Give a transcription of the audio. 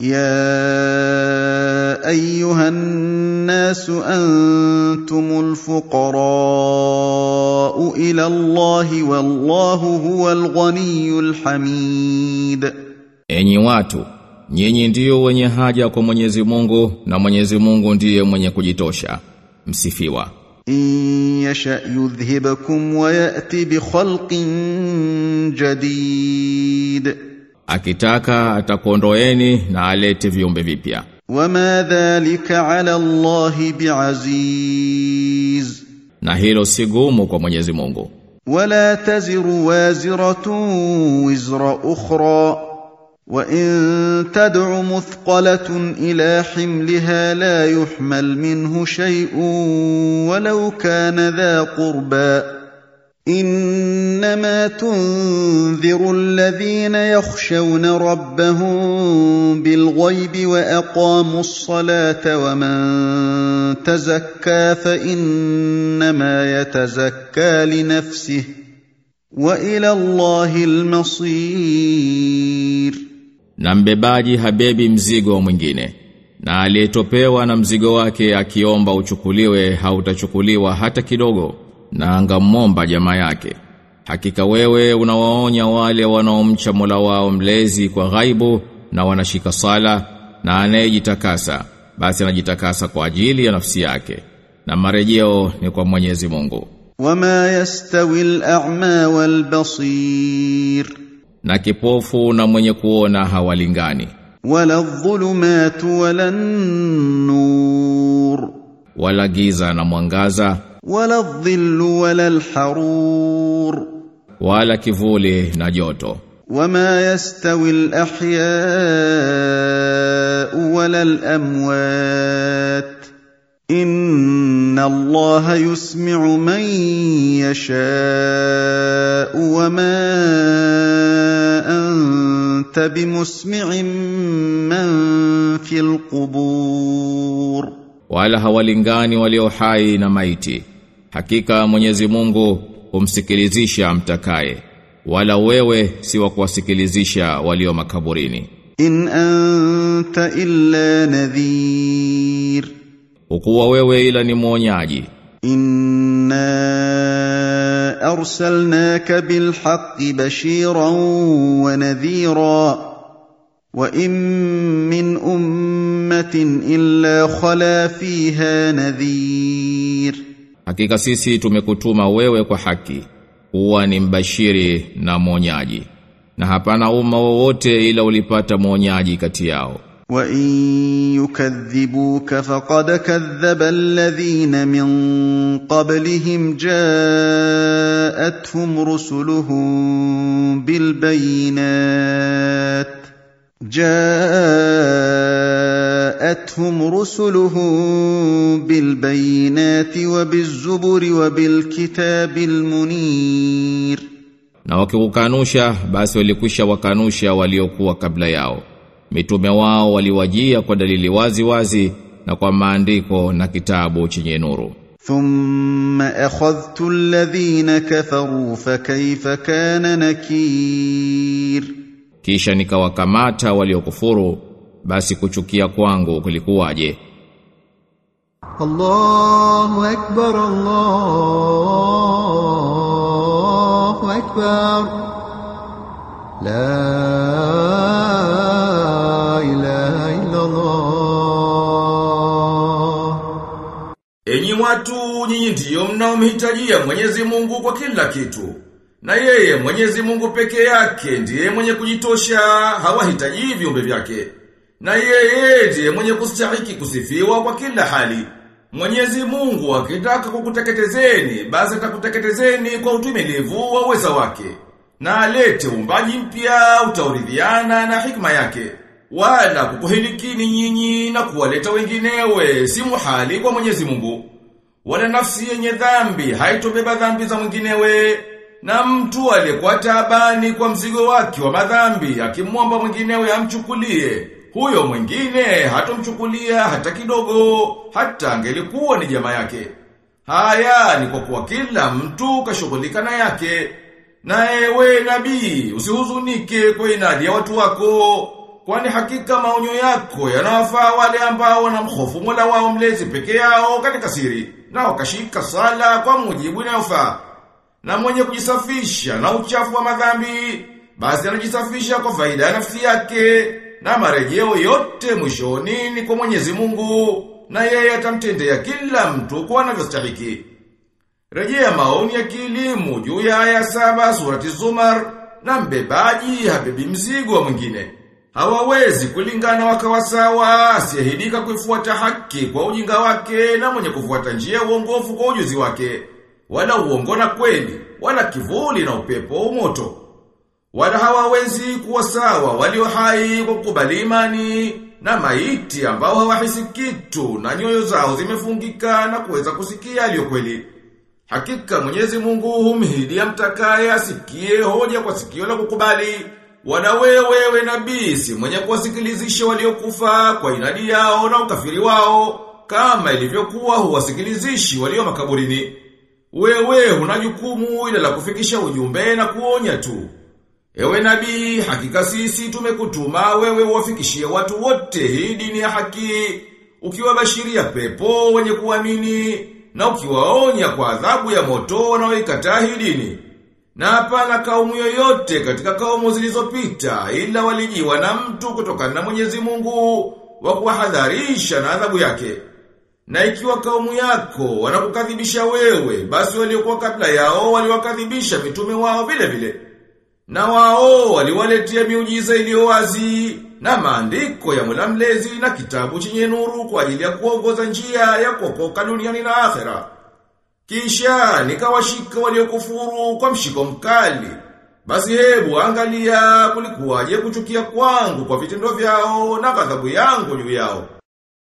يا ايها الناس انتم الفقراء الى الله والله هو الغني الحميد Enyi watu, nyinyi ndiyo wenye haja kwa Mwenyezi Mungu na Mwenyezi Mungu ndiye mwenye kujitosha. Msifiwa. ان يشا يذهبكم ويات بخلق جديد akitaka atakuondoeni na alete viumbe vipya. Wama dhalika ala allahi biaziz. Na hilo si gumu kwa Mwenyezi Mungu. Wala taziru waziratu wizra ukhra. Wa in tad'u muthqalatun ila himliha la yuhmal minhu shay'un walau kana dha qurbaa إنما تنذر الذين يخشون ربهم بالغيب وأقاموا الصلاة ومن تزكى فإنما يتزكى لنفسه وإلى الله المصير Na mbebaji habebi mzigo wa mwingine. Na aliyetopewa na mzigo wake akiomba uchukuliwe hautachukuliwa hata kidogo na angamomba jamaa yake. Hakika wewe unawaonya wale wanaomcha Mola wao mlezi kwa ghaibu na wanashika sala na anayejitakasa basi anajitakasa kwa ajili ya nafsi yake na marejeo ni kwa Mwenyezi Mungu. Wama yastawi al-a'ma wal-basir na kipofu na mwenye kuona hawalingani. wala dhulumatu wala nur wala giza na mwangaza ولا الظل ولا الحرور wala kivuli na joto وما يستوي الأحياء ولا الأموات إن الله يسمع من يشاء وما أنت بمسمع من في القبور wala hawalingani walio hai na maiti Hakika Mwenyezi Mungu humsikilizisha mtakaye wala wewe si wa kuwasikilizisha walio makaburini. In anta illa nadhir. Ukuwa wewe ila ni mwonyaji. Inna arsalnaka bil haqqi bashiran wa nadhira wa in min ummatin illa khala fiha nadhir Hakika sisi tumekutuma wewe kwa haki kuwa ni mbashiri na mwonyaji. Na hapana umma wowote ila ulipata mwonyaji kati yao. Wa in yukadhibuka faqad kadhaba alladhina min qablihim ja'atuhum rusuluhum bil bayinat جاءتهم رسلهم بالبينات وبالزبر وبالكتاب المنير na wakikukanusha basi walikwisha wakanusha waliokuwa kabla yao mitume wao waliwajia kwa dalili wazi wazi na kwa maandiko na kitabu chenye nuru ثم أخذت الذين كفروا فكيف كان نكير kisha nikawakamata waliokufuru basi kuchukia kwangu kulikuwaje? Allahu akbar Allahu akbar. La ilaha illa Allah Enyi watu nyinyi ndiyo mnaomhitajia Mwenyezi Mungu kwa kila kitu. Na yeye Mwenyezi Mungu peke yake ndiye mwenye kujitosha hawahitaji viumbe vyake. Na yeye mwenye kustahiki kusifiwa kwa kila hali. Mwenyezi Mungu akitaka kukuteketezeni, basi atakuteketezeni kwa utumilivu wa uweza wake. Na alete umbaji mpya utauridhiana na hikma yake. Wala kukuhilikini nyinyi na kuwaleta wenginewe si muhali kwa Mwenyezi Mungu. Wala nafsi yenye dhambi haitobeba dhambi za mwinginewe. Na mtu aliyekuwa taabani kwa mzigo wake wa madhambi akimwomba mwinginewe amchukulie, huyo mwingine hatomchukulia hata kidogo, hata angelikuwa ni jamaa yake. Haya ni kwa kuwa kila mtu kashughulika na yake. Na ewe nabii, usihuzunike kwa inadi ya watu wako, Kwani hakika maonyo yako yanawafaa wale ambao wanamhofu Mola wao mlezi peke yao katika siri na wakashika sala kwa mujibu inayofaa. Na mwenye kujisafisha na uchafu wa madhambi basi anajisafisha kwa faida ya nafsi yake na marejeo yote mwishoni ni kwa Mwenyezi Mungu na yeye atamtendea kila mtu kwa anavyostahili. Rejea maoni ya kilimu juu ya aya saba surati Zumar na mbebaji habibi mzigo mwingine. Hawawezi kulingana wakawa sawa, asiyehidika kuifuata haki kwa ujinga wake na mwenye kufuata njia uongofu kwa ujuzi wake. Wala uongo na kweli, wala kivuli na upepo umoto. moto. Wala hawawezi kuwa sawa walio hai kwa kukubali imani na maiti ambao hawahisi kitu na nyoyo zao zimefungika na kuweza kusikia aliyo kweli. Hakika Mwenyezi Mungu humhidi mtakaye asikie hoja kwa sikio la kukubali. Wala wewe wewe nabii si mwenye kuwasikilizisha waliokufa kwa inadi yao na ukafiri wao kama ilivyokuwa huwasikilizishi walio makaburini. Wewe huna jukumu ila la kufikisha ujumbe na kuonya tu. Ewe nabii, hakika sisi tumekutuma wewe uwafikishie watu wote hii dini ya haki, ukiwabashiria pepo wenye kuamini na ukiwaonya kwa adhabu ya moto wanaoikataa hii dini. Na hapana kaumu yoyote katika kaumu zilizopita ila walijiwa na mtu kutokana na Mwenyezi Mungu wa kuwahadharisha na adhabu yake. Na ikiwa kaumu yako wanakukadhibisha wewe, basi waliokuwa kabla yao waliwakadhibisha mitume wao vile vile. Na wao waliwaletea miujiza iliyo wazi na maandiko ya Mola mlezi na kitabu chenye nuru kwa ajili ya kuongoza njia ya kuokoka duniani na akhera. Kisha nikawashika waliokufuru kwa mshiko mkali. Basi hebu angalia kulikuwaje kuchukia kwangu kwa vitendo vyao na ghadhabu yangu juu yao.